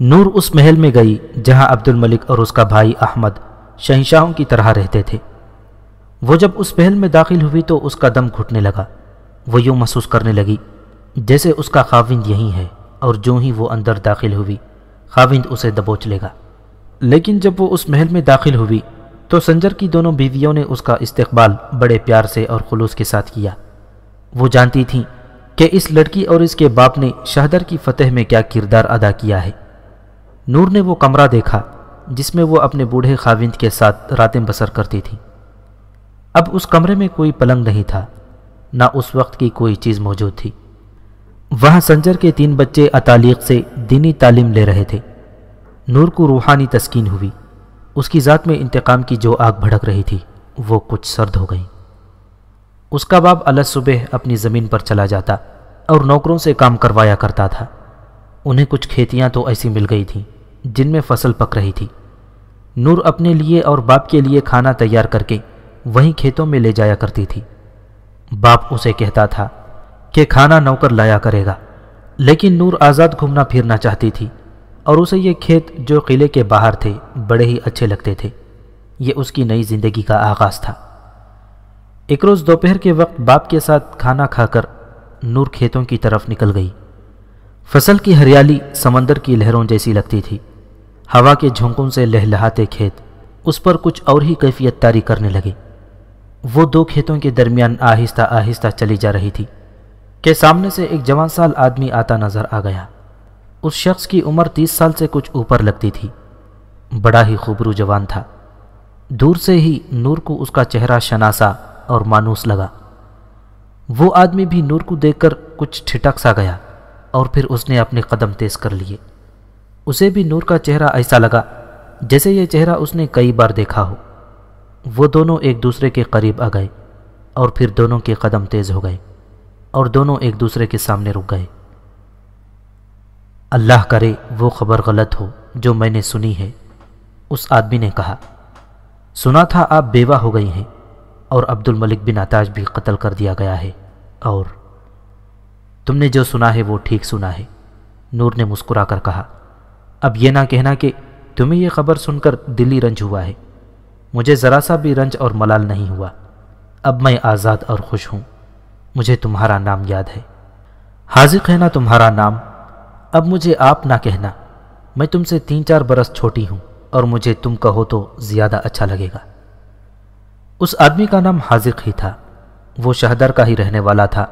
نور اس محل میں گئی جہاں عبد الملک اور اس کا بھائی احمد شہنشاہوں کی طرح رہتے تھے۔ وہ جب اس محل میں داخل ہوئی تو اس کا دم گھٹنے لگا۔ وہ یوں محسوس کرنے لگی جیسے اس کا خاوند یہی ہے اور جو ہی وہ اندر داخل ہوئی۔ خاوند اسے دبوچ لے گا۔ لیکن جب وہ اس محل میں داخل ہوئی تو سنجر کی دونوں بیویوں نے اس کا استقبال بڑے پیار سے اور خلوص کے ساتھ کیا۔ وہ جانتی تھیں کہ اس لڑکی اور اس کے باپ نے شہدر کی فتح میں کیا کردار ادا کیا ہے۔ نور نے وہ کمرہ دیکھا، جس میں وہ اپنے بوڑھے خاوند کے ساتھ راتیں بسر کرتی تھی اب اس کمرے میں کوئی پلنگ نہیں تھا، نہ اس وقت کی کوئی چیز موجود تھی۔ وہاں سنجر کے تین بچے اطالیق سے دینی تعلیم لے رہے تھے۔ نور کو روحانی تسکین ہوئی۔ اس کی ذات میں انتقام کی جو آگ بھڑک رہی تھی، وہ کچھ سرد ہو گئی۔ اس کا باپ اللہ صبح اپنی زمین پر چلا جاتا اور نوکروں سے کام کروایا کرتا تھا۔ انہیں کچھ کھیتیاں تو ایسی مل گئی تھیں۔ جن میں فصل پک رہی تھی۔ نور اپنے لیے اور باپ کے لیے کھانا تیار کر کے وہیں کھیتوں میں لے جایا کرتی تھی۔ باپ اسے کہتا تھا کہ کھانا نوکر لایا کرے گا، لیکن نور آزاد گھومنا پھرنا چاہتی تھی اور اسے یہ کھیت جو قلعے کے باہر تھے بڑے ہی اچھے لگتے تھے۔ یہ اس کی نئی زندگی کا آغاز تھا۔ ایک روز دوپہر کے وقت باپ کے ساتھ کھانا کھا کر نور کھیتوں کی طرف نکل گئی۔ فصل کی ہریالی سمندر کی لہروں جیسی لگتی تھی۔ ہوا کے جھونکوں سے لہلہاتے کھیت، اس پر کچھ اور ہی کیفیت تاری کرنے لگے۔ وہ دو کھیتوں کے درمیان آہستہ آہستہ چلی جا رہی تھی، کہ سامنے سے ایک جوان سال آدمی آتا نظر آ گیا۔ اس شخص کی عمر تیس سال سے کچھ اوپر لگتی تھی۔ بڑا ہی خوبرو جوان تھا۔ دور سے ہی نور کو اس کا چہرہ شناسا اور مانوس لگا۔ وہ آدمی بھی نور کو دیکھ کر کچھ ٹھٹک سا گیا اور پھر اس نے اپنے قدم تیز کر لیے۔ اسے بھی نور کا چہرہ ایسا لگا جیسے یہ چہرہ اس نے کئی بار دیکھا ہو۔ وہ دونوں ایک دوسرے کے قریب آ گئے اور پھر دونوں کے قدم تیز ہو گئے اور دونوں ایک دوسرے کے سامنے رک گئے۔ اللہ کرے وہ خبر غلط ہو جو میں نے سنی ہے۔ اس آدمی نے کہا، سنا تھا آپ بیوہ ہو گئی ہیں اور عبد الملک بن آتاش بھی قتل کر دیا گیا ہے اور تم نے جو سنا ہے وہ ٹھیک سنا ہے۔ نور نے مسکرا کر کہا اب یہ نہ کہنا کہ تمہیں یہ خبر سن کر دلی رنج ہوا ہے۔ مجھے ذرا سا بھی رنج اور ملال نہیں ہوا۔ اب میں آزاد اور خوش ہوں۔ مجھے تمہارا نام یاد ہے۔ حاضق ہے نا تمہارا نام۔ اب مجھے آپ نہ کہنا۔ میں تم سے تین چار برس چھوٹی ہوں اور مجھے تم کہو تو زیادہ اچھا لگے گا۔ اس آدمی کا نام حاضق ہی تھا۔ وہ شہدر کا ہی رہنے والا تھا۔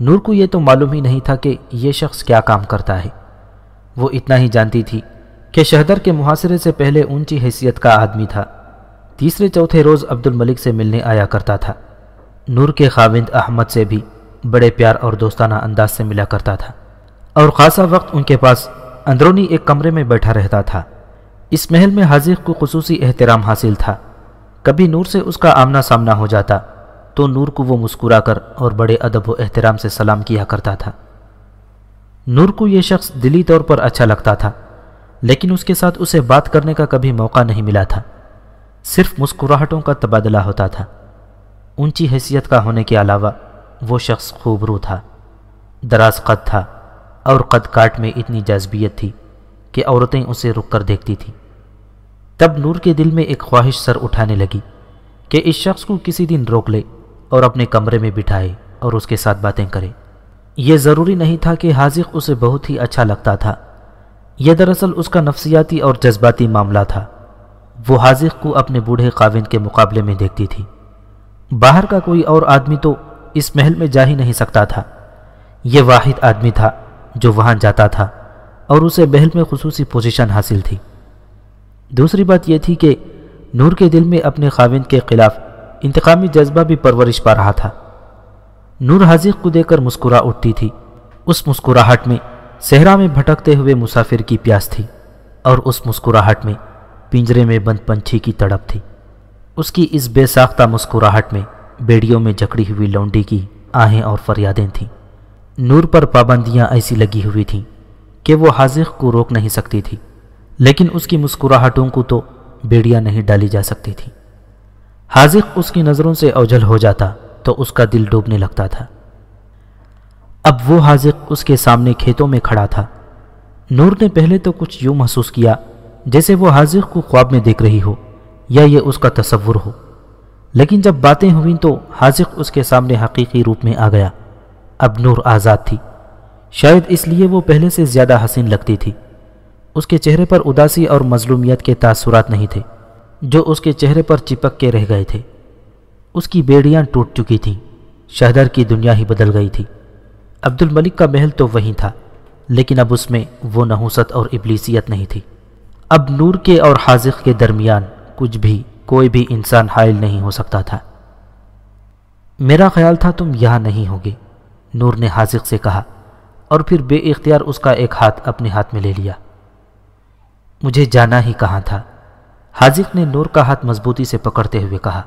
نور کو یہ تو معلوم ہی نہیں تھا کہ یہ شخص کیا کام کرتا ہے۔ وہ اتنا ہی جانتی تھی کہ شہدر کے محاصرے سے پہلے اونچی حیثیت کا آدمی تھا۔ تیسرے چوتھے روز عبد الملک سے ملنے آیا کرتا تھا۔ نور کے خاوند احمد سے بھی بڑے پیار اور دوستانہ انداز سے ملا کرتا تھا۔ اور خاصا وقت ان کے پاس اندرونی ایک کمرے میں بیٹھا رہتا تھا۔ اس محل میں حاضر کو خصوصی احترام حاصل تھا۔ کبھی نور سے اس کا آمنا سامنا ہو جاتا تو نور کو وہ مسکرا کر اور بڑے ادب و احترام سے سلام کیا کرتا تھا۔ نور کو یہ شخص دلی طور پر اچھا لگتا تھا، لیکن اس کے ساتھ اسے بات کرنے کا کبھی موقع نہیں ملا تھا۔ صرف مسکراہٹوں کا تبادلہ ہوتا تھا۔ اونچی حیثیت کا ہونے کے علاوہ وہ شخص خوبرو تھا۔ دراز قد تھا اور قد کاٹ میں اتنی جذبیت تھی کہ عورتیں اسے رک کر دیکھتی تھیں۔ تب نور کے دل میں ایک خواہش سر اٹھانے لگی کہ اس شخص کو کسی دن روک لے اور اپنے کمرے میں بٹھائے اور اس کے ساتھ باتیں کرے۔ یہ ضروری نہیں تھا کہ حاضق اسے بہت ہی اچھا لگتا تھا۔ یہ دراصل اس کا نفسیاتی اور جذباتی معاملہ تھا۔ وہ حاضق کو اپنے بوڑھے قاوند کے مقابلے میں دیکھتی تھی۔ باہر کا کوئی اور آدمی تو اس محل میں جا ہی نہیں سکتا تھا۔ یہ واحد آدمی تھا جو وہاں جاتا تھا اور اسے محل میں خصوصی پوزیشن حاصل تھی۔ دوسری بات یہ تھی کہ نور کے دل میں اپنے خاوند کے خلاف انتقامی جذبہ بھی پرورش پا رہا تھا۔ نور حاضق کو دیکھ کر مسکرا اٹھتی تھی۔ اس مسکراہٹ میں صحرا میں بھٹکتے ہوئے مسافر کی پیاس تھی اور اس مسکراہٹ میں پنجرے میں بند پنچھی کی تڑپ تھی۔ اس کی اس بے ساختہ مسکراہٹ میں بیڑیوں میں جکڑی ہوئی لونڈی کی آہیں اور فریادیں تھیں۔ نور پر پابندیاں ایسی لگی ہوئی تھیں کہ وہ حاضق کو روک نہیں سکتی تھی، لیکن اس کی مسکراہٹوں کو تو بیڑیاں نہیں ڈالی جا سکتی تھی۔ حاضق اس کی نظروں سے اوجھل ہو جاتا تو اس کا دل ڈوبنے لگتا تھا۔ اب وہ حاضق اس کے سامنے کھیتوں میں کھڑا تھا۔ نور نے پہلے تو کچھ یوں محسوس کیا جیسے وہ حاضر کو خواب میں دیکھ رہی ہو یا یہ اس کا تصور ہو۔ لیکن جب باتیں ہوئیں تو حاضق اس کے سامنے حقیقی روپ میں آ گیا۔ اب نور آزاد تھی۔ شاید اس لیے وہ پہلے سے زیادہ حسین لگتی تھی۔ اس کے چہرے پر اداسی اور مظلومیت کے تاثرات نہیں تھے جو اس کے چہرے پر چپک کے رہ گئے تھے۔ اس کی بیڑیاں ٹوٹ چکی تھیں۔ شہدر کی دنیا ہی بدل گئی تھی۔ عبد الملک کا محل تو وہیں تھا، لیکن اب اس میں وہ نحوست اور ابلیسیت نہیں تھی۔ اب نور کے اور حاضق کے درمیان کچھ بھی، کوئی بھی انسان حائل نہیں ہو سکتا تھا۔ میرا خیال تھا تم یہاں نہیں ہوگے، نور نے حاضق سے کہا، اور پھر بے اختیار اس کا ایک ہاتھ اپنے ہاتھ میں لے لیا۔ مجھے جانا ہی کہاں تھا؟ حاضق نے نور کا ہاتھ مضبوطی سے پکڑتے ہوئے کہا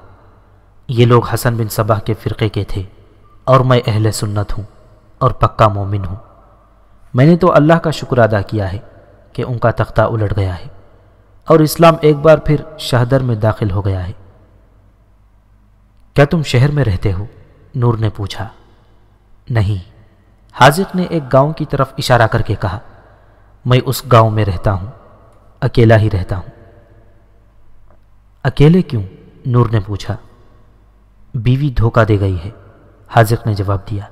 یہ لوگ حسن بن صبح کے فرقے کے تھے اور میں اہل سنت ہوں اور پکا مومن ہوں۔ میں نے تو اللہ کا شکر ادا کیا ہے کہ ان کا تختہ الٹ گیا ہے اور اسلام ایک بار پھر شہدر میں داخل ہو گیا ہے۔ کیا تم شہر میں رہتے ہو؟ نور نے پوچھا۔ نہیں۔ حاضق نے ایک گاؤں کی طرف اشارہ کر کے کہا، میں اس گاؤں میں رہتا ہوں، اکیلا ہی رہتا ہوں۔ اکیلے کیوں؟ نور نے پوچھا۔ بیوی دھوکہ دے گئی ہے۔ حاضق نے جواب دیا،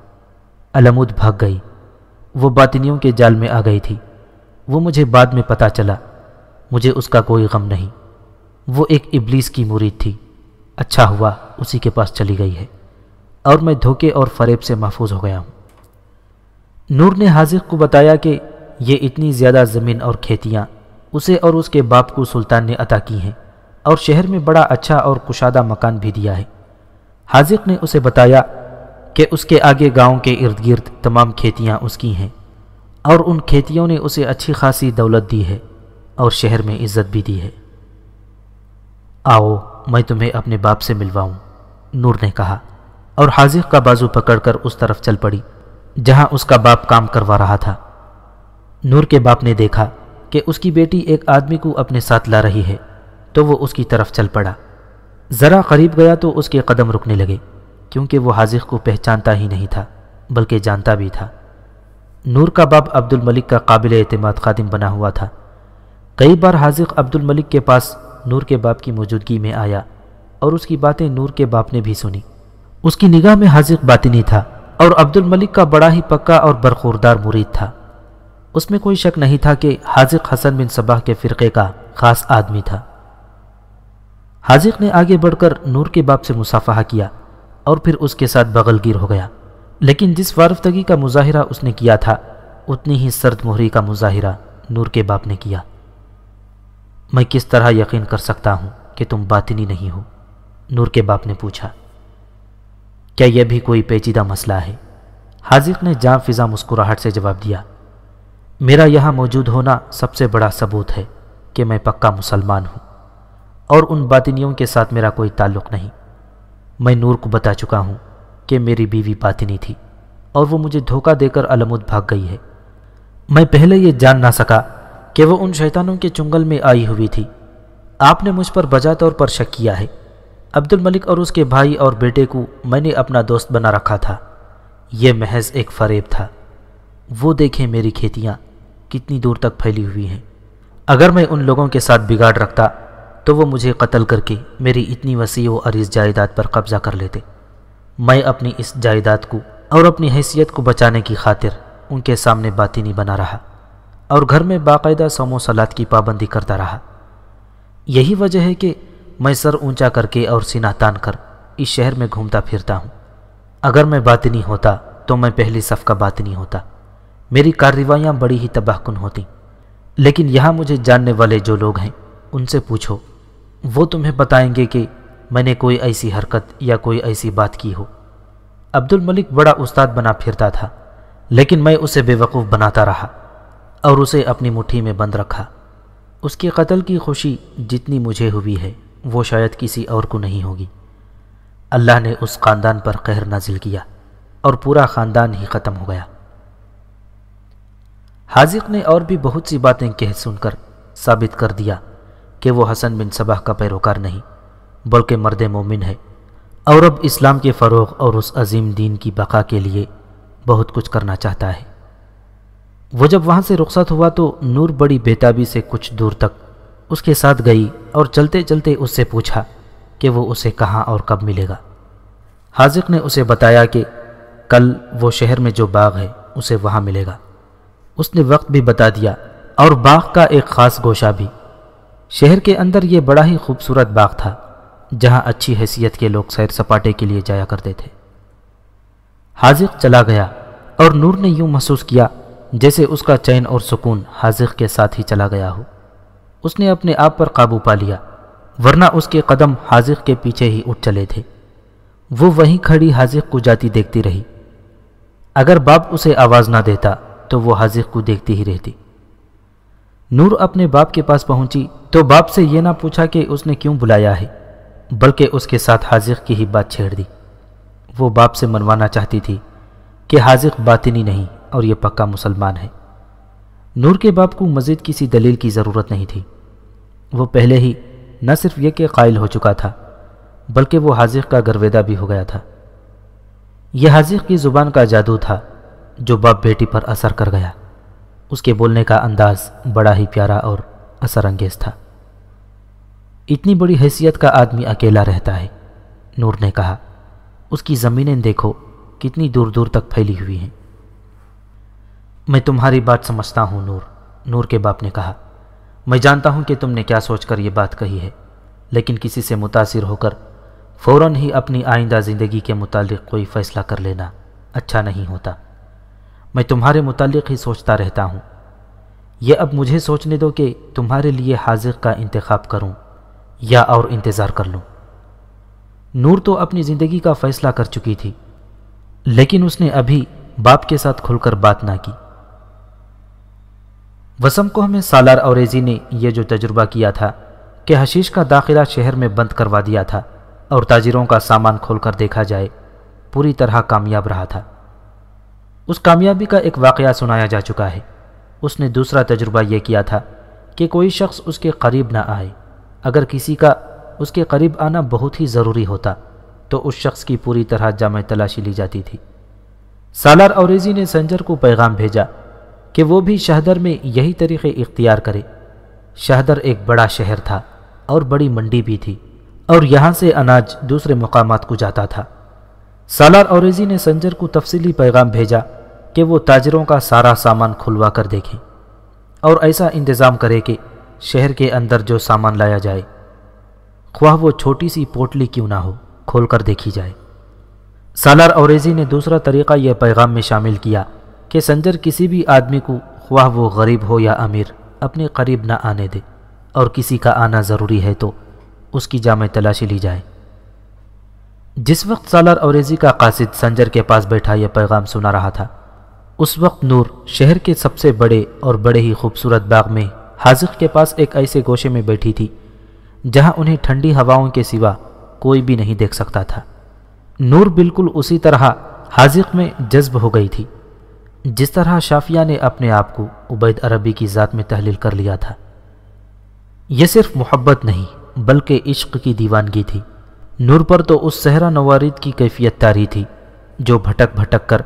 علمود بھاگ گئی۔ وہ باطنیوں کے جال میں آ گئی تھی۔ وہ مجھے بعد میں پتا چلا، مجھے اس کا کوئی غم نہیں۔ وہ ایک ابلیس کی مرید تھی۔ اچھا ہوا، اسی کے پاس چلی گئی ہے۔ اور میں دھوکے اور فریب سے محفوظ ہو گیا ہوں۔ نور نے حاضر کو بتایا کہ یہ اتنی زیادہ زمین اور کھیتیاں اسے اور اس کے باپ کو سلطان نے عطا کی ہیں اور شہر میں بڑا اچھا اور کشادہ مکان بھی دیا ہے۔ حاضق نے اسے بتایا کہ اس کے آگے گاؤں کے ارد گرد تمام کھیتیاں اس کی ہیں اور ان کھیتیوں نے اسے اچھی خاصی دولت دی ہے اور شہر میں عزت بھی دی ہے۔ آؤ، میں تمہیں اپنے باپ سے ملواؤں، نور نے کہا اور حاضق کا بازو پکڑ کر اس طرف چل پڑی، جہاں اس کا باپ کام کروا رہا تھا۔ نور کے باپ نے دیکھا کہ اس کی بیٹی ایک آدمی کو اپنے ساتھ لا رہی ہے، تو وہ اس کی طرف چل پڑا۔ ذرا قریب گیا تو اس کے قدم رکنے لگے، کیونکہ وہ حاضق کو پہچانتا ہی نہیں تھا، بلکہ جانتا بھی تھا۔ نور کا باپ عبد الملک کا قابل اعتماد خادم بنا ہوا تھا۔ کئی بار حاضق عبد الملک کے پاس نور کے باپ کی موجودگی میں آیا اور اس کی باتیں نور کے باپ نے بھی سنی۔ اس کی نگاہ میں حاضق باطنی تھا اور عبد الملک کا بڑا ہی پکا اور برخوردار مرید تھا۔ اس میں کوئی شک نہیں تھا کہ حاضق حسن بن صباح کے فرقے کا خاص آدمی تھا۔ حاضق نے آگے بڑھ کر نور کے باپ سے مصافحہ کیا اور پھر اس کے ساتھ بغل گیر ہو گیا۔ لیکن جس وارفتگی کا مظاہرہ اس نے کیا تھا، اتنی ہی سرد مہری کا مظاہرہ نور کے باپ نے کیا۔ میں کس طرح یقین کر سکتا ہوں کہ تم باطنی نہیں ہو؟ نور کے باپ نے پوچھا۔ کیا یہ بھی کوئی پیچیدہ مسئلہ ہے؟ حاضق نے جاں فضا مسکراہٹ سے جواب دیا۔ میرا یہاں موجود ہونا سب سے بڑا ثبوت ہے کہ میں پکا مسلمان ہوں۔ اور ان باطنیوں کے ساتھ میرا کوئی تعلق نہیں۔ میں نور کو بتا چکا ہوں کہ میری بیوی باطنی تھی اور وہ مجھے دھوکہ دے کر علمود بھاگ گئی ہے۔ میں پہلے یہ جان نہ سکا کہ وہ ان شیطانوں کے چنگل میں آئی ہوئی تھی۔ آپ نے مجھ پر بجا طور پر شک کیا ہے۔ عبد الملک اور اس کے بھائی اور بیٹے کو میں نے اپنا دوست بنا رکھا تھا۔ یہ محض ایک فریب تھا۔ وہ دیکھیں میری کھیتیاں کتنی دور تک پھیلی ہوئی ہیں۔ اگر میں ان لوگوں کے ساتھ بگاڑ رکھتا تو وہ مجھے قتل کر کے میری اتنی وسیع و عریض جائیداد پر قبضہ کر لیتے۔ میں اپنی اس جائیداد کو اور اپنی حیثیت کو بچانے کی خاطر ان کے سامنے باتی نہیں بنا رہا اور گھر میں باقاعدہ سوم و سلاد کی پابندی کرتا رہا۔ یہی وجہ ہے کہ میں سر اونچا کر کے اور سینہ تان کر اس شہر میں گھومتا پھرتا ہوں۔ اگر میں باطنی ہوتا تو میں پہلی صف کا باطنی ہوتا۔ میری کارروائیاں بڑی ہی تباہ کن ہوتی لیکن یہاں مجھے جاننے والے جو لوگ ہیں ان سے پوچھو۔ وہ تمہیں بتائیں گے کہ میں نے کوئی ایسی حرکت یا کوئی ایسی بات کی ہو۔ عبد الملک بڑا استاد بنا پھرتا تھا، لیکن میں اسے بے وقوف بناتا رہا اور اسے اپنی مٹھی میں بند رکھا۔ اس کے قتل کی خوشی جتنی مجھے ہوئی ہے، وہ شاید کسی اور کو نہیں ہوگی۔ اللہ نے اس خاندان پر قہر نازل کیا اور پورا خاندان ہی ختم ہو گیا۔ حاضق نے اور بھی بہت سی باتیں کہہ سن کر ثابت کر دیا۔ کہ وہ حسن بن صبح کا پیروکار نہیں، بلکہ مرد مومن ہے۔ اور اب اسلام کے فروغ اور اس عظیم دین کی بقا کے لیے بہت کچھ کرنا چاہتا ہے۔ وہ جب وہاں سے رخصت ہوا تو نور بڑی بیتابی سے کچھ دور تک اس کے ساتھ گئی اور چلتے چلتے اس سے پوچھا کہ وہ اسے کہاں اور کب ملے گا۔ حاضق نے اسے بتایا کہ کل وہ شہر میں جو باغ ہے اسے وہاں ملے گا۔ اس نے وقت بھی بتا دیا اور باغ کا ایک خاص گوشہ بھی۔ شہر کے اندر یہ بڑا ہی خوبصورت باغ تھا، جہاں اچھی حیثیت کے لوگ سیر سپاٹے کے لیے جایا کرتے تھے۔ حاضق چلا گیا اور نور نے یوں محسوس کیا جیسے اس کا چین اور سکون حاضق کے ساتھ ہی چلا گیا ہو۔ اس نے اپنے آپ پر قابو پا لیا، ورنہ اس کے قدم حاضق کے پیچھے ہی اٹھ چلے تھے۔ وہ وہیں کھڑی حاضق کو جاتی دیکھتی رہی۔ اگر باپ اسے آواز نہ دیتا تو وہ حاضق کو دیکھتی ہی رہتی۔ نور اپنے باپ کے پاس پہنچی تو باپ سے یہ نہ پوچھا کہ اس نے کیوں بلایا ہے، بلکہ اس کے ساتھ حاضق کی ہی بات چھیڑ دی۔ وہ باپ سے منوانا چاہتی تھی کہ حاضق باطنی نہیں اور یہ پکا مسلمان ہے۔ نور کے باپ کو مزید کسی دلیل کی ضرورت نہیں تھی۔ وہ پہلے ہی نہ صرف یہ کہ قائل ہو چکا تھا، بلکہ وہ حاضق کا گرویدہ بھی ہو گیا تھا۔ یہ حاضق کی زبان کا جادو تھا جو باپ بیٹی پر اثر کر گیا۔ اس کے بولنے کا انداز بڑا ہی پیارا اور اثر انگیز تھا۔ اتنی بڑی حیثیت کا آدمی اکیلا رہتا ہے، نور نے کہا۔ اس کی زمینیں دیکھو کتنی دور دور تک پھیلی ہوئی ہیں۔ میں تمہاری بات سمجھتا ہوں، نور۔ نور کے باپ نے کہا۔ میں جانتا ہوں کہ تم نے کیا سوچ کر یہ بات کہی ہے، لیکن کسی سے متاثر ہو کر فوراً ہی اپنی آئندہ زندگی کے متعلق کوئی فیصلہ کر لینا اچھا نہیں ہوتا۔ میں تمہارے متعلق ہی سوچتا رہتا ہوں۔ یہ اب مجھے سوچنے دو کہ تمہارے لیے حاضر کا انتخاب کروں یا اور انتظار کر لوں۔ نور تو اپنی زندگی کا فیصلہ کر چکی تھی، لیکن اس نے ابھی باپ کے ساتھ کھل کر بات نہ کی۔ وسم کو ہمیں سالار اوریزی نے یہ جو تجربہ کیا تھا کہ حشیش کا داخلہ شہر میں بند کروا دیا تھا اور تاجروں کا سامان کھول کر دیکھا جائے، پوری طرح کامیاب رہا تھا۔ اس کامیابی کا ایک واقعہ سنایا جا چکا ہے۔ اس نے دوسرا تجربہ یہ کیا تھا کہ کوئی شخص اس کے قریب نہ آئے۔ اگر کسی کا اس کے قریب آنا بہت ہی ضروری ہوتا، تو اس شخص کی پوری طرح جامع تلاشی لی جاتی تھی۔ سالار اوریزی نے سنجر کو پیغام بھیجا کہ وہ بھی شہدر میں یہی طریقے اختیار کرے۔ شہدر ایک بڑا شہر تھا اور بڑی منڈی بھی تھی اور یہاں سے اناج دوسرے مقامات کو جاتا تھا۔ سالار اوریزی نے سنجر کو تفصیلی پیغام بھیجا کہ وہ تاجروں کا سارا سامان کھلوا کر دیکھیں اور ایسا انتظام کرے کہ شہر کے اندر جو سامان لایا جائے، خواہ وہ چھوٹی سی پوٹلی کیوں نہ ہو، کھول کر دیکھی جائے۔ سالار اوریزی نے دوسرا طریقہ یہ پیغام میں شامل کیا کہ سنجر کسی بھی آدمی کو خواہ وہ غریب ہو یا امیر، اپنے قریب نہ آنے دے اور کسی کا آنا ضروری ہے تو اس کی جامع تلاشی لی جائے۔ جس وقت سالار اوریزی کا قاصد سنجر کے پاس بیٹھا یہ پیغام سنا رہا تھا اس وقت نور شہر کے سب سے بڑے اور بڑے ہی خوبصورت باغ میں حاضق کے پاس ایک ایسے گوشے میں بیٹھی تھی، جہاں انہیں ٹھنڈی ہواؤں کے سوا کوئی بھی نہیں دیکھ سکتا تھا۔ نور بالکل اسی طرح حاضق میں جذب ہو گئی تھی، جس طرح شافیہ نے اپنے آپ کو عبید عربی کی ذات میں تحلیل کر لیا تھا۔ یہ صرف محبت نہیں، بلکہ عشق کی دیوانگی تھی۔ نور پر تو اس صحرا نوارد کی کیفیت تاری تھی، جو بھٹک بھٹک کر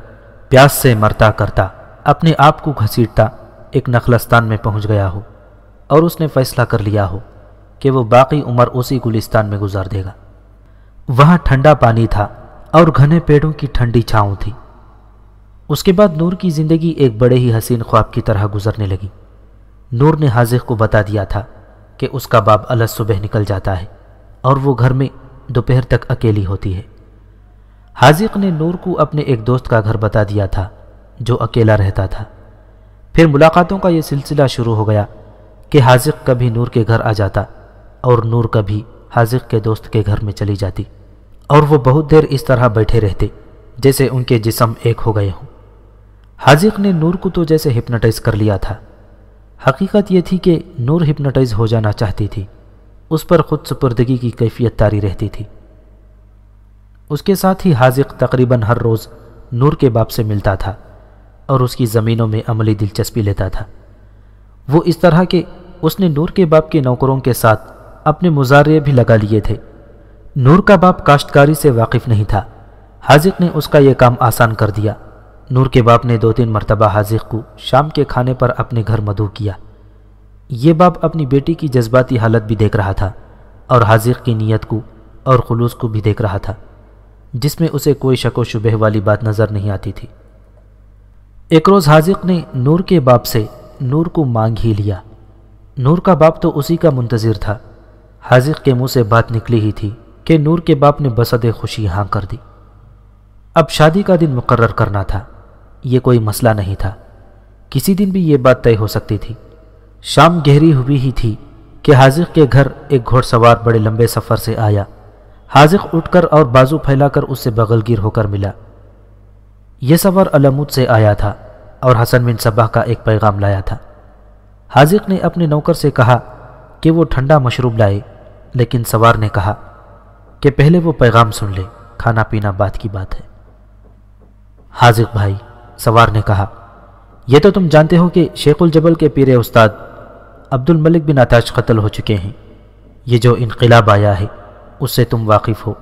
پیاس سے مرتا کرتا اپنے آپ کو گھسیٹتا ایک نخلستان میں پہنچ گیا ہو اور اس نے فیصلہ کر لیا ہو کہ وہ باقی عمر اسی گلستان میں گزار دے گا۔ وہاں ٹھنڈا پانی تھا اور گھنے پیڑوں کی ٹھنڈی چھاؤں تھی۔ اس کے بعد نور کی زندگی ایک بڑے ہی حسین خواب کی طرح گزرنے لگی۔ نور نے حاضق کو بتا دیا تھا کہ اس کا باب الگ صبح نکل جاتا ہے اور وہ گھر میں دوپہر تک اکیلی ہوتی ہے۔ حاضق نے نور کو اپنے ایک دوست کا گھر بتا دیا تھا، جو اکیلا رہتا تھا۔ پھر ملاقاتوں کا یہ سلسلہ شروع ہو گیا کہ حاضق کبھی نور کے گھر آ جاتا اور نور کبھی حاضق کے دوست کے گھر میں چلی جاتی اور وہ بہت دیر اس طرح بیٹھے رہتے جیسے ان کے جسم ایک ہو گئے ہوں۔ حاضق نے نور کو تو جیسے ہپناٹائز کر لیا تھا۔ حقیقت یہ تھی کہ نور ہپناٹائز ہو جانا چاہتی تھی، اس پر خود سپردگی کی کیفیت تاری رہتی تھی۔ اس کے ساتھ ہی حاضق تقریباً ہر روز نور کے باپ سے ملتا تھا اور اس کی زمینوں میں عملی دلچسپی لیتا تھا۔ وہ اس طرح کہ اس نے نور کے باپ کے نوکروں کے ساتھ اپنے مظاہرے بھی لگا لیے تھے۔ نور کا باپ کاشتکاری سے واقف نہیں تھا۔ حاضق نے اس کا یہ کام آسان کر دیا۔ نور کے باپ نے دو تین مرتبہ حاضق کو شام کے کھانے پر اپنے گھر مدعو کیا۔ یہ باپ اپنی بیٹی کی جذباتی حالت بھی دیکھ رہا تھا اور حاضق کی نیت کو اور خلوص کو بھی دیکھ رہا تھا۔ جس میں اسے کوئی شک و شبہ والی بات نظر نہیں آتی تھی۔ ایک روز حاضق نے نور کے باپ سے نور کو مانگ ہی لیا۔ نور کا باپ تو اسی کا منتظر تھا۔ حاضق کے منہ سے بات نکلی ہی تھی کہ نور کے باپ نے بسد خوشی ہاں کر دی۔ اب شادی کا دن مقرر کرنا تھا۔ یہ کوئی مسئلہ نہیں تھا۔ کسی دن بھی یہ بات طے ہو سکتی تھی۔ شام گہری ہوئی ہی تھی کہ حاضق کے گھر ایک گھوڑ سوار بڑے لمبے سفر سے آیا۔ حاضق اٹھ کر اور بازو پھیلا کر اس سے بغل گیر ہو کر ملا۔ یہ سفر علمود سے آیا تھا اور حسن بن صبح کا ایک پیغام لایا تھا۔ حاضق نے اپنے نوکر سے کہا کہ وہ ٹھنڈا مشروب لائے، لیکن سوار نے کہا کہ پہلے وہ پیغام سن لے، کھانا پینا بات کی بات ہے۔ حاضق بھائی، سوار نے کہا، یہ تو تم جانتے ہو کہ شیخ الجبل کے پیر استاد عبد الملک بن آتاش قتل ہو چکے ہیں۔ یہ جو انقلاب آیا ہے اس سے تم واقف ہو۔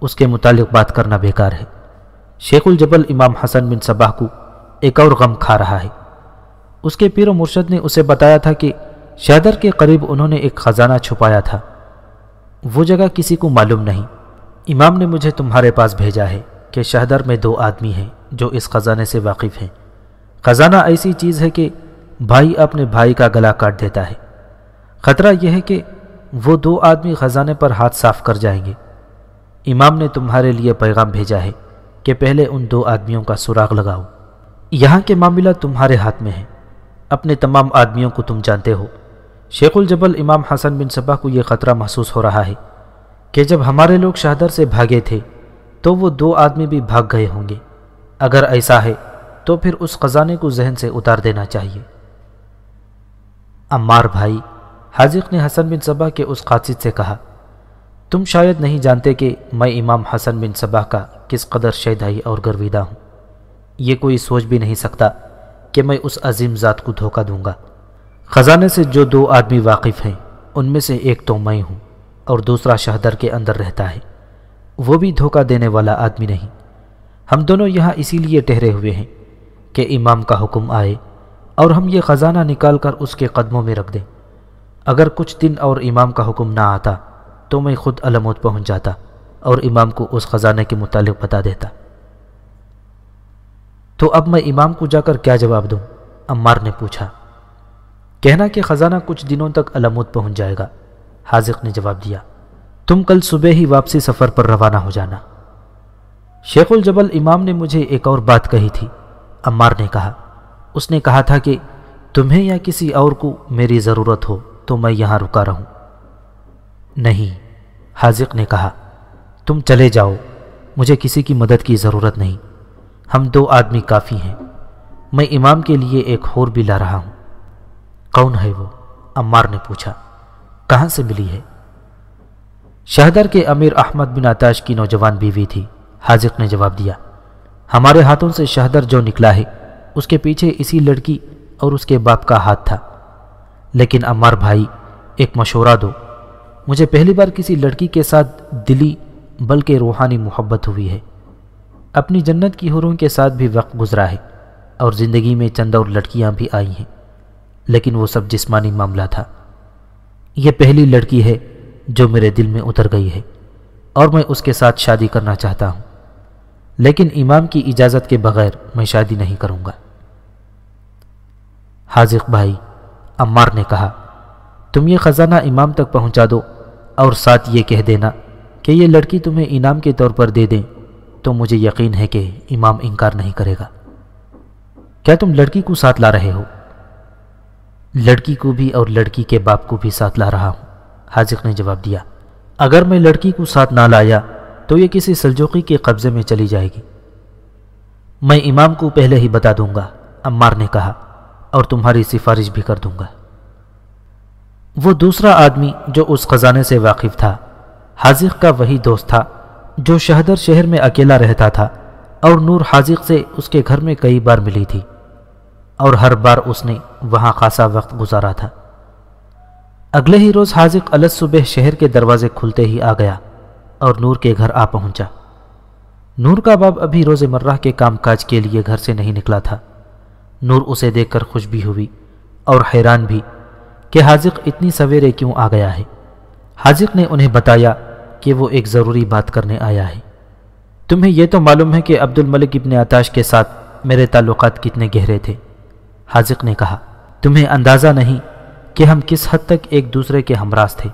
اس کے متعلق بات کرنا بیکار ہے۔ شیخ الجبل امام حسن بن صباح کو ایک اور غم کھا رہا ہے۔ اس کے پیر و مرشد نے اسے بتایا تھا کہ شہدر کے قریب انہوں نے ایک خزانہ چھپایا تھا۔ وہ جگہ کسی کو معلوم نہیں۔ امام نے مجھے تمہارے پاس بھیجا ہے کہ شہدر میں دو آدمی ہیں جو اس خزانے سے واقف ہیں۔ خزانہ ایسی چیز ہے کہ بھائی اپنے بھائی کا گلا کاٹ دیتا ہے۔ خطرہ یہ ہے کہ وہ دو آدمی خزانے پر ہاتھ صاف کر جائیں گے۔ امام نے تمہارے لیے پیغام بھیجا ہے کہ پہلے ان دو آدمیوں کا سراغ لگاؤ۔ یہاں کے معاملہ تمہارے ہاتھ میں ہیں اپنے تمام آدمیوں کو تم جانتے ہو۔ شیخ الجبل امام حسن بن صبح کو یہ خطرہ محسوس ہو رہا ہے کہ جب ہمارے لوگ شہدر سے بھاگے تھے تو وہ دو آدمی بھی بھاگ گئے ہوں گے۔ اگر ایسا ہے تو پھر اس خزانے کو ذہن سے اتار دینا چاہیے۔ عمار بھائی حاضق نے حسن بن صبح کے اس قاصد سے کہا، تم شاید نہیں جانتے کہ میں امام حسن بن صبح کا کس قدر شیدائی اور گرویدہ ہوں۔ یہ کوئی سوچ بھی نہیں سکتا کہ میں اس عظیم ذات کو دھوکہ دوں گا۔ خزانے سے جو دو آدمی واقف ہیں، ان میں سے ایک تو میں ہوں اور دوسرا شہدر کے اندر رہتا ہے۔ وہ بھی دھوکہ دینے والا آدمی نہیں۔ ہم دونوں یہاں اسی لیے ٹہرے ہوئے ہیں کہ امام کا حکم آئے اور ہم یہ خزانہ نکال کر اس کے قدموں میں رکھ دیں۔ اگر کچھ دن اور امام کا حکم نہ آتا تو میں خود علمود پہنچ جاتا اور امام کو اس خزانے کے متعلق بتا دیتا۔ تو اب میں امام کو جا کر کیا جواب دوں؟ عمار نے پوچھا۔ کہنا کہ خزانہ کچھ دنوں تک علمود پہنچ جائے گا۔ حاضق نے جواب دیا۔ تم کل صبح ہی واپسی سفر پر روانہ ہو جانا۔ شیخ الجبل امام نے مجھے ایک اور بات کہی تھی۔ عمار نے کہا۔ اس نے کہا تھا کہ تمہیں یا کسی اور کو میری ضرورت ہو۔ تو میں یہاں رکا رہوں۔ نہیں حاضق نے کہا، تم چلے جاؤ، مجھے کسی کی مدد کی ضرورت نہیں۔ ہم دو آدمی کافی ہیں، میں امام کے لیے ایک ہور بھی لا رہا ہوں۔ کون ہے وہ؟ عمار نے پوچھا۔ کہاں سے ملی ہے؟ شہدر کے امیر احمد بن آتاش کی نوجوان بیوی تھی۔ حاضق نے جواب دیا، ہمارے ہاتھوں سے شہدر جو نکلا ہے، اس کے پیچھے اسی لڑکی اور اس کے باپ کا ہاتھ تھا۔ لیکن عمار بھائی، ایک مشورہ دو۔ مجھے پہلی بار کسی لڑکی کے ساتھ دلی بلکہ روحانی محبت ہوئی ہے۔ اپنی جنت کی حروں کے ساتھ بھی وقت گزرا ہے اور زندگی میں چند اور لڑکیاں بھی آئی ہیں۔ لیکن وہ سب جسمانی معاملہ تھا۔ یہ پہلی لڑکی ہے جو میرے دل میں اتر گئی ہے اور میں اس کے ساتھ شادی کرنا چاہتا ہوں۔ لیکن امام کی اجازت کے بغیر میں شادی نہیں کروں گا۔ حاضق بھائی عمار نے کہا، تم یہ خزانہ امام تک پہنچا دو اور ساتھ یہ کہہ دینا کہ یہ لڑکی تمہیں انعام کے طور پر دے دیں تو مجھے یقین ہے کہ امام انکار نہیں کرے گا۔ کیا تم لڑکی کو ساتھ لا رہے ہو؟ لڑکی کو بھی اور لڑکی کے باپ کو بھی ساتھ لا رہا ہوں حاضق نے جواب دیا۔ اگر میں لڑکی کو ساتھ نہ لایا تو یہ کسی سلجوقی کے قبضے میں چلی جائے گی۔ میں امام کو پہلے ہی بتا دوں گا، عمار نے کہا۔ اور تمہاری سفارش بھی کر دوں گا۔ وہ دوسرا آدمی جو اس خزانے سے واقف تھا حاضق کا وہی دوست تھا، جو شہدر شہر میں اکیلا رہتا تھا اور نور حاضق سے اس کے گھر میں کئی بار ملی تھی۔ اور ہر بار اس نے وہاں خاصا وقت گزارا تھا۔ اگلے ہی روز حاضق الگ صبح شہر کے دروازے کھلتے ہی آ گیا اور نور کے گھر آ پہنچا۔ نور کا باب ابھی روز مرہ کے کام کاج کے لیے گھر سے نہیں نکلا تھا۔ نور اسے دیکھ کر خوش بھی ہوئی اور حیران بھی کہ حاضق اتنی سویرے کیوں آ گیا ہے۔ حاضق نے انہیں بتایا کہ وہ ایک ضروری بات کرنے آیا ہے۔ تمہیں یہ تو معلوم ہے کہ عبد الملک ابن آتاش کے ساتھ میرے تعلقات کتنے گہرے تھے۔ حاضق نے کہا، تمہیں اندازہ نہیں کہ ہم کس حد تک ایک دوسرے کے ہمراز تھے۔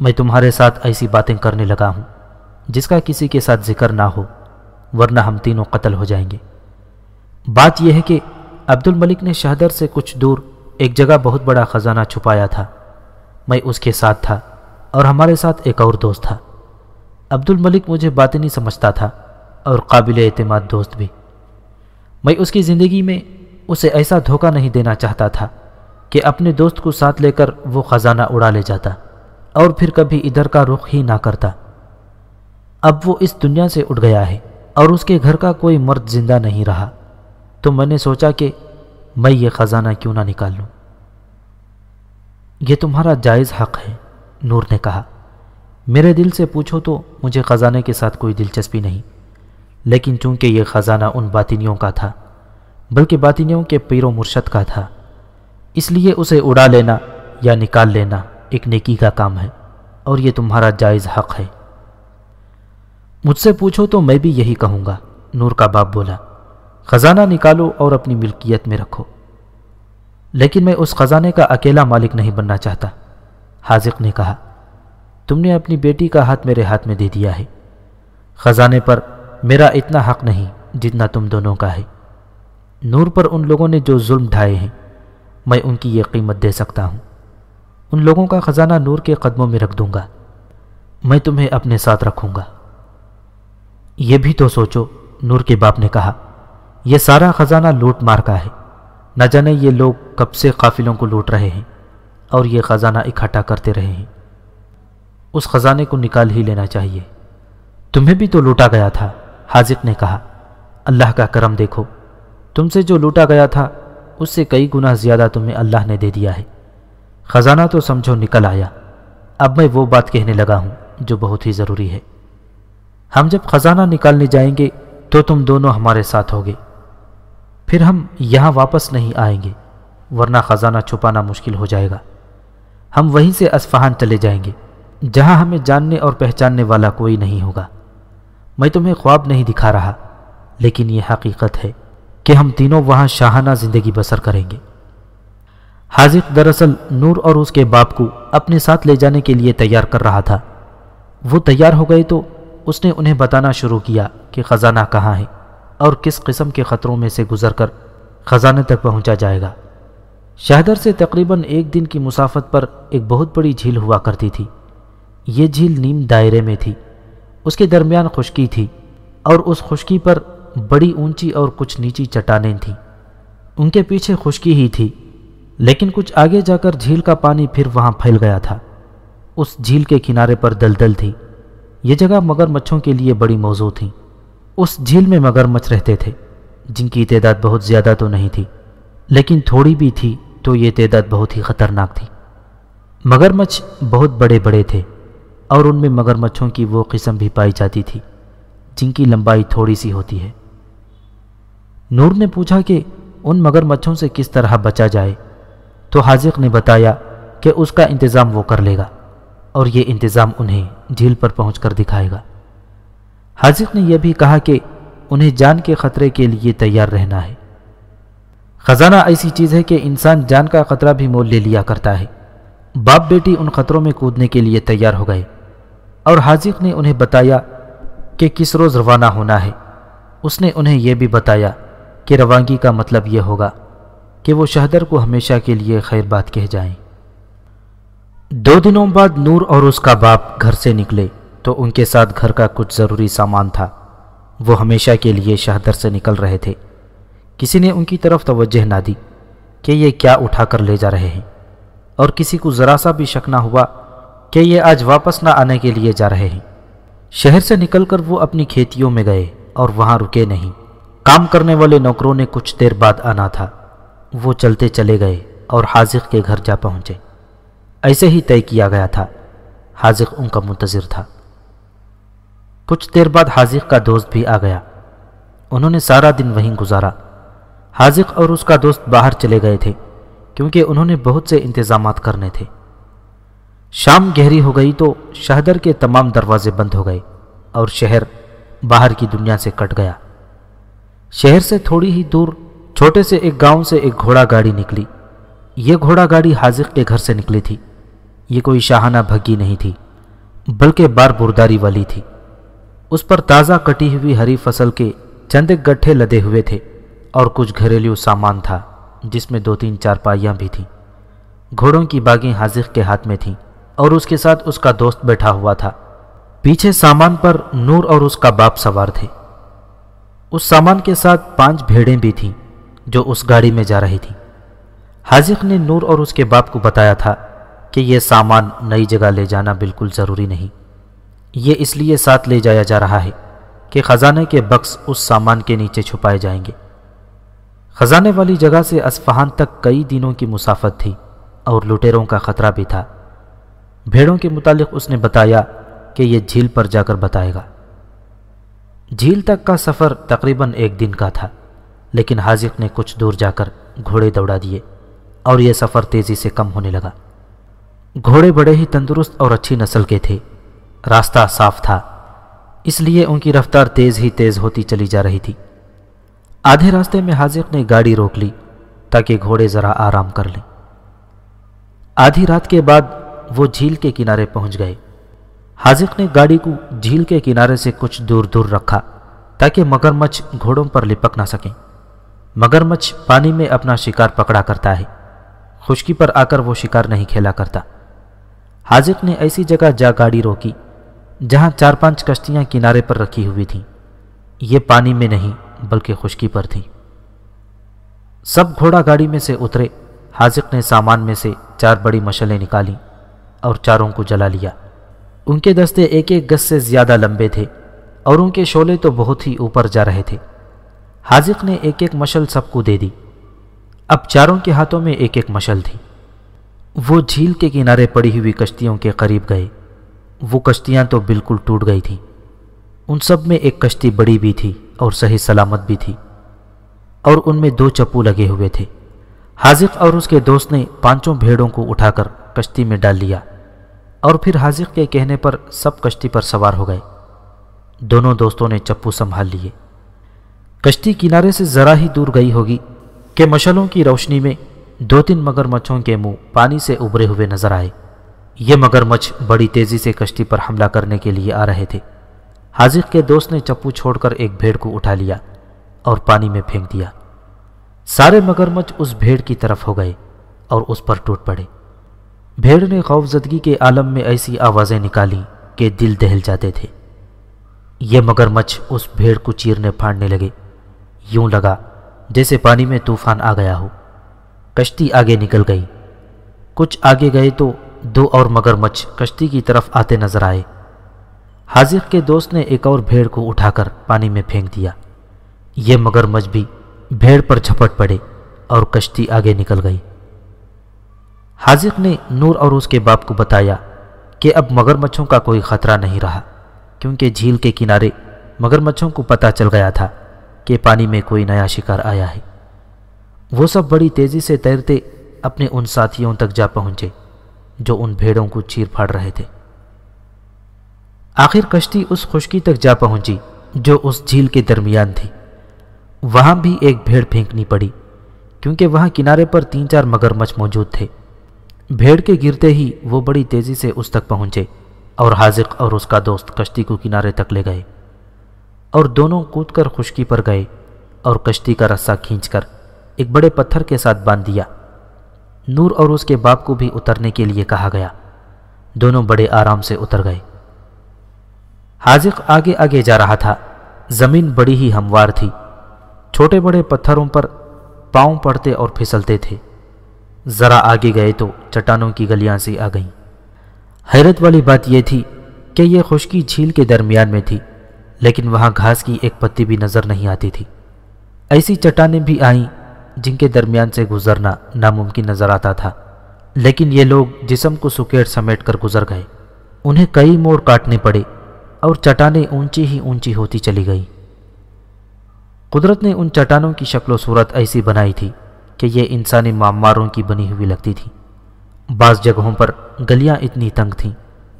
میں تمہارے ساتھ ایسی باتیں کرنے لگا ہوں جس کا کسی کے ساتھ ذکر نہ ہو، ورنہ ہم تینوں قتل ہو جائیں گے۔ بات یہ ہے کہ عبد الملک نے شہدر سے کچھ دور ایک جگہ بہت بڑا خزانہ چھپایا تھا۔ میں اس کے ساتھ تھا اور ہمارے ساتھ ایک اور دوست تھا۔ عبد الملک مجھے باتیں نہیں سمجھتا تھا اور قابل اعتماد دوست بھی۔ میں اس کی زندگی میں اسے ایسا دھوکہ نہیں دینا چاہتا تھا کہ اپنے دوست کو ساتھ لے کر وہ خزانہ اڑا لے جاتا اور پھر کبھی ادھر کا رخ ہی نہ کرتا۔ اب وہ اس دنیا سے اٹھ گیا ہے اور اس کے گھر کا کوئی مرد زندہ نہیں رہا۔ تو میں نے سوچا کہ میں یہ خزانہ کیوں نہ نکال لوں؟ یہ تمہارا جائز حق ہے، نور نے کہا۔ میرے دل سے پوچھو تو مجھے خزانے کے ساتھ کوئی دلچسپی نہیں، لیکن چونکہ یہ خزانہ ان باطنیوں کا تھا، بلکہ باطنیوں کے پیر و مرشد کا تھا، اس لیے اسے اڑا لینا یا نکال لینا ایک نیکی کا کام ہے، اور یہ تمہارا جائز حق ہے۔ مجھ سے پوچھو تو میں بھی یہی کہوں گا، نور کا باپ بولا۔ خزانہ نکالو اور اپنی ملکیت میں رکھو۔ لیکن میں اس خزانے کا اکیلا مالک نہیں بننا چاہتا۔ حاضق نے کہا، تم نے اپنی بیٹی کا ہاتھ میرے ہاتھ میں دے دیا ہے۔ خزانے پر میرا اتنا حق نہیں جتنا تم دونوں کا ہے۔ نور پر ان لوگوں نے جو ظلم ڈھائے ہیں، میں ان کی یہ قیمت دے سکتا ہوں۔ ان لوگوں کا خزانہ نور کے قدموں میں رکھ دوں گا۔ میں تمہیں اپنے ساتھ رکھوں گا۔ یہ بھی تو سوچو، نور کے باپ نے کہا یہ سارا خزانہ لوٹ مار کا ہے۔ نہ جانے یہ لوگ کب سے قافلوں کو لوٹ رہے ہیں اور یہ خزانہ اکٹھا کرتے رہے ہیں۔ اس خزانے کو نکال ہی لینا چاہیے۔ تمہیں بھی تو لوٹا گیا تھا حاضق نے کہا۔ اللہ کا کرم دیکھو، تم سے جو لوٹا گیا تھا، اس سے کئی گنا زیادہ تمہیں اللہ نے دے دیا ہے۔ خزانہ تو سمجھو نکل آیا۔ اب میں وہ بات کہنے لگا ہوں جو بہت ہی ضروری ہے۔ ہم جب خزانہ نکالنے جائیں گے تو تم دونوں ہمارے ساتھ ہوگے۔ پھر ہم یہاں واپس نہیں آئیں گے، ورنہ خزانہ چھپانا مشکل ہو جائے گا۔ ہم وہیں سے اسفہان چلے جائیں گے، جہاں ہمیں جاننے اور پہچاننے والا کوئی نہیں ہوگا۔ میں تمہیں خواب نہیں دکھا رہا، لیکن یہ حقیقت ہے کہ ہم تینوں وہاں شاہانہ زندگی بسر کریں گے۔ حاضق دراصل نور اور اس کے باپ کو اپنے ساتھ لے جانے کے لیے تیار کر رہا تھا۔ وہ تیار ہو گئے تو اس نے انہیں بتانا شروع کیا کہ خزانہ کہاں ہے۔ اور کس قسم کے خطروں میں سے گزر کر خزانے تک پہنچا جائے گا۔ شہدر سے تقریباً ایک دن کی مسافت پر ایک بہت بڑی جھیل ہوا کرتی تھی۔ یہ جھیل نیم دائرے میں تھی۔ اس کے درمیان خشکی تھی اور اس خشکی پر بڑی اونچی اور کچھ نیچی چٹانیں تھیں۔ ان کے پیچھے خشکی ہی تھی، لیکن کچھ آگے جا کر جھیل کا پانی پھر وہاں پھیل گیا تھا۔ اس جھیل کے کنارے پر دلدل تھی۔ یہ جگہ مگر مچھوں کے لیے بڑی موضوع تھی اس جھیل میں مگر مچھ رہتے تھے، جن کی تعداد بہت زیادہ تو نہیں تھی، لیکن تھوڑی بھی تھی تو یہ تعداد بہت ہی خطرناک تھی۔ مگر مچھ بہت بڑے بڑے تھے، اور ان میں مگر مچھوں کی وہ قسم بھی پائی جاتی تھی، جن کی لمبائی تھوڑی سی ہوتی ہے۔ نور نے پوچھا کہ ان مگر مچھوں سے کس طرح بچا جائے، تو حاضق نے بتایا کہ اس کا انتظام وہ کر لے گا، اور یہ انتظام انہیں جھیل پر پہنچ کر دکھائے گا۔ حاضق نے یہ بھی کہا کہ انہیں جان کے خطرے کے لیے تیار رہنا ہے۔ خزانہ ایسی چیز ہے کہ انسان جان کا خطرہ بھی مول لے لیا کرتا ہے۔ باپ بیٹی ان خطروں میں کودنے کے لیے تیار ہو گئے۔ اور حاضق نے انہیں بتایا کہ کس روز روانہ ہونا ہے۔ اس نے انہیں یہ بھی بتایا کہ روانگی کا مطلب یہ ہوگا کہ وہ شہدر کو ہمیشہ کے لیے خیر بات کہہ جائیں۔ دو دنوں بعد نور اور اس کا باپ گھر سے نکلے۔ تو ان کے ساتھ گھر کا کچھ ضروری سامان تھا۔ وہ ہمیشہ کے لیے شہدر سے نکل رہے تھے۔ کسی نے ان کی طرف توجہ نہ دی کہ یہ کیا اٹھا کر لے جا رہے ہیں۔ اور کسی کو ذرا سا بھی شک نہ ہوا کہ یہ آج واپس نہ آنے کے لیے جا رہے ہیں۔ شہر سے نکل کر وہ اپنی کھیتیوں میں گئے اور وہاں رکے نہیں۔ کام کرنے والے نوکروں نے کچھ دیر بعد آنا تھا۔ وہ چلتے چلے گئے اور حاضق کے گھر جا پہنچے۔ ایسے ہی طے کیا گیا تھا۔ حاضق ان کا منتظر تھا۔ کچھ دیر بعد حاضق کا دوست بھی آ گیا۔ انہوں نے سارا دن وہیں گزارا۔ حاضق اور اس کا دوست باہر چلے گئے تھے، کیونکہ انہوں نے بہت سے انتظامات کرنے تھے۔ شام گہری ہو گئی تو شہدر کے تمام دروازے بند ہو گئے اور شہر باہر کی دنیا سے کٹ گیا۔ شہر سے تھوڑی ہی دور چھوٹے سے ایک گاؤں سے ایک گھوڑا گاڑی نکلی۔ یہ گھوڑا گاڑی حاضق کے گھر سے نکلی تھی۔ یہ کوئی شاہانہ بھگی نہیں تھی، بلکہ بار برداری والی تھی۔ اس پر تازہ کٹی ہوئی ہری فصل کے چند گٹھے لدے ہوئے تھے اور کچھ گھریلو سامان تھا، جس میں دو تین چار پائیاں بھی تھیں۔ گھوڑوں کی باغیں حاضق کے ہاتھ میں تھیں اور اس کے ساتھ اس کا دوست بیٹھا ہوا تھا۔ پیچھے سامان پر نور اور اس کا باپ سوار تھے۔ اس سامان کے ساتھ پانچ بھیڑیں بھی تھیں جو اس گاڑی میں جا رہی تھیں۔ حاضق نے نور اور اس کے باپ کو بتایا تھا کہ یہ سامان نئی جگہ لے جانا بالکل ضروری نہیں۔ یہ اس لیے ساتھ لے جایا جا رہا ہے کہ خزانے کے بکس اس سامان کے نیچے چھپائے جائیں گے۔ خزانے والی جگہ سے اسفہان تک کئی دنوں کی مسافت تھی اور لٹیروں کا خطرہ بھی تھا۔ بھیڑوں کے متعلق اس نے بتایا کہ یہ جھیل پر جا کر بتائے گا۔ جھیل تک کا سفر تقریباً ایک دن کا تھا، لیکن حاضق نے کچھ دور جا کر گھوڑے دوڑا دیے اور یہ سفر تیزی سے کم ہونے لگا۔ گھوڑے بڑے ہی تندرست اور اچھی نسل کے تھے۔ راستہ صاف تھا۔ اس لیے ان کی رفتار تیز ہی تیز ہوتی چلی جا رہی تھی۔ آدھے راستے میں حاضق نے گاڑی روک لی تاکہ گھوڑے ذرا آرام کر لیں۔ آدھی رات کے بعد وہ جھیل کے کنارے پہنچ گئے۔ حاضق نے گاڑی کو جھیل کے کنارے سے کچھ دور دور رکھا تاکہ مگر مچھ گھوڑوں پر لپک نہ سکیں۔ مگر مچھ پانی میں اپنا شکار پکڑا کرتا ہے۔ خشکی پر آ کر وہ شکار نہیں کھیلا کرتا۔ حاضق نے ایسی جگہ جا گاڑی روکی جہاں چار پانچ کشتیاں کنارے پر رکھی ہوئی تھیں۔ یہ پانی میں نہیں، بلکہ خشکی پر تھیں سب گھوڑا گاڑی میں سے اترے حاضق نے سامان میں سے چار بڑی مشلیں نکالیں اور چاروں کو جلا لیا۔ ان کے دستے ایک ایک گز سے زیادہ لمبے تھے اور ان کے شولے تو بہت ہی اوپر جا رہے تھے۔ حاضق نے ایک ایک مشل سب کو دے دی۔ اب چاروں کے ہاتھوں میں ایک ایک مشل تھی۔ وہ جھیل کے کنارے پڑی ہوئی کشتیوں کے قریب گئے۔ وہ کشتیاں تو بالکل ٹوٹ گئی تھیں۔ ان سب میں ایک کشتی بڑی بھی تھی اور صحیح سلامت بھی تھی۔ اور ان میں دو چپو لگے ہوئے تھے۔ حاضق اور اس کے دوست نے پانچوں بھیڑوں کو اٹھا کر کشتی میں ڈال لیا۔ اور پھر حاضق کے کہنے پر سب کشتی پر سوار ہو گئے۔ دونوں دوستوں نے چپو سنبھال لیے۔ کشتی کنارے سے ذرا ہی دور گئی ہوگی کہ مشلوں کی روشنی میں دو تین مگر مچھوں کے منہ پانی سے ابھرے ہوئے نظر آئے۔ یہ مگر مچھ بڑی تیزی سے کشتی پر حملہ کرنے کے لیے آ رہے تھے۔ حاضق کے دوست نے چپو چھوڑ کر ایک بھیڑ کو اٹھا لیا اور پانی میں پھینک دیا۔ سارے مگر مچھ اس بھیڑ کی طرف ہو گئے اور اس پر ٹوٹ پڑے۔ بھیڑ نے خوفزدگی کے عالم میں ایسی آوازیں نکالی کہ دل دہل جاتے تھے۔ یہ مگر مچھ اس بھیڑ کو چیرنے پھاڑنے لگے۔ یوں لگا جیسے پانی میں طوفان آ گیا ہو۔ کشتی آگے نکل گئی۔ کچھ آگے گئے تو دو اور مگر مچھ کشتی کی طرف آتے نظر آئے۔ حاضر کے دوست نے ایک اور بھیڑ کو اٹھا کر پانی میں پھینک دیا۔ یہ مگر مچھ بھی بھیڑ پر جھپٹ پڑے اور کشتی آگے نکل گئی۔ حاضق نے نور اور اس کے باپ کو بتایا کہ اب مگر مچھوں کا کوئی خطرہ نہیں رہا، کیونکہ جھیل کے کنارے مگر مچھوں کو پتہ چل گیا تھا کہ پانی میں کوئی نیا شکار آیا ہے۔ وہ سب بڑی تیزی سے تیرتے اپنے ان ساتھیوں تک جا پہنچے۔ جو ان بھیڑوں کو چیر پھاڑ رہے تھے۔ آخر کشتی اس خشکی تک جا پہنچی جو اس جھیل کے درمیان تھی۔ وہاں بھی ایک بھیڑ پھینکنی پڑی، کیونکہ وہاں کنارے پر تین چار مگر مچھ موجود تھے۔ بھیڑ کے گرتے ہی وہ بڑی تیزی سے اس تک پہنچے اور حاضق اور اس کا دوست کشتی کو کنارے تک لے گئے۔ اور دونوں کود کر خشکی پر گئے اور کشتی کا رسہ کھینچ کر ایک بڑے پتھر کے ساتھ باندھ دیا۔ نور اور اس کے باپ کو بھی اترنے کے لیے کہا گیا۔ دونوں بڑے آرام سے اتر گئے۔ حاضق آگے آگے جا رہا تھا۔ زمین بڑی ہی ہموار تھی۔ چھوٹے بڑے پتھروں پر پاؤں پڑتے اور پھسلتے تھے۔ ذرا آگے گئے تو چٹانوں کی گلیاں سے آ گئیں۔ حیرت والی بات یہ تھی کہ یہ خشکی جھیل کے درمیان میں تھی، لیکن وہاں گھاس کی ایک پتی بھی نظر نہیں آتی تھی۔ ایسی چٹانیں بھی آئیں جن کے درمیان سے گزرنا ناممکن نظر آتا تھا۔ لیکن یہ لوگ جسم کو سکیڑ سمیٹ کر گزر گئے۔ انہیں کئی موڑ کاٹنے پڑے اور چٹانیں اونچی ہی اونچی ہوتی چلی گئی قدرت نے ان چٹانوں کی شکل و صورت ایسی بنائی تھی کہ یہ انسانی معماروں کی بنی ہوئی لگتی تھی۔ بعض جگہوں پر گلیاں اتنی تنگ تھیں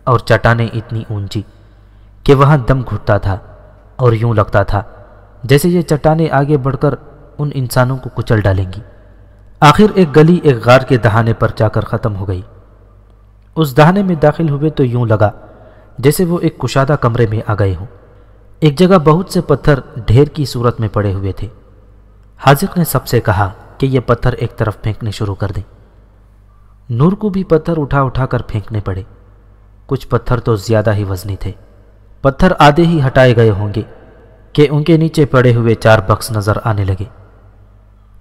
اور چٹانیں اتنی اونچی کہ وہاں دم گھٹتا تھا اور یوں لگتا تھا جیسے یہ چٹانیں آگے بڑھ کر ان انسانوں کو کچل ڈالیں گی۔ آخر ایک گلی، ایک غار کے دہانے پر جا کر ختم ہو گئی۔ اس دہانے میں داخل ہوئے تو یوں لگا جیسے وہ ایک کشادہ کمرے میں آ گئے ہوں۔ ایک جگہ بہت سے پتھر ڈھیر کی صورت میں پڑے ہوئے تھے۔ حاضق نے سب سے کہا کہ یہ پتھر ایک طرف پھینکنے شروع کر دیں۔ نور کو بھی پتھر اٹھا اٹھا کر پھینکنے پڑے۔ کچھ پتھر تو زیادہ ہی وزنی تھے۔ پتھر آدھے ہی ہٹائے گئے ہوں گے کہ ان کے نیچے پڑے ہوئے چار بکس نظر آنے لگے۔